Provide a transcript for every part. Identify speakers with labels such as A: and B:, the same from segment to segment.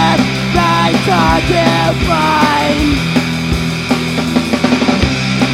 A: live lights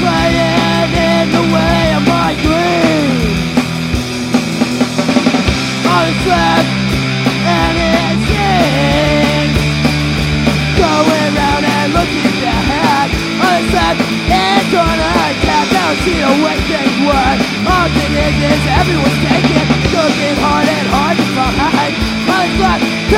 A: Playing in the way of my dreams. And Going round and looking see the way things work. All is, everyone's taking. Looking hard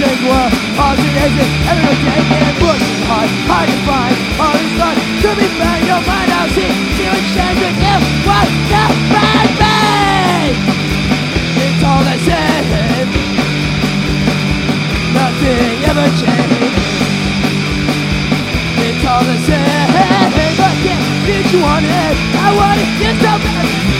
A: things were. All the days and and hard, hard to find. All these thoughts to be found your mind. I'll see, see what changes if what the bad me. It's all the same. Nothing ever changed. It's all the same. But can't get you want it. I want it just so bad.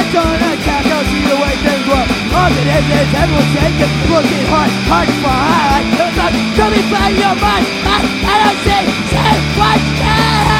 A: That's on a cat, go see the way things were. All it is is everyone's shaking, looking hard, hard for high. Like the sun coming by your mind. I, I don't see, see what's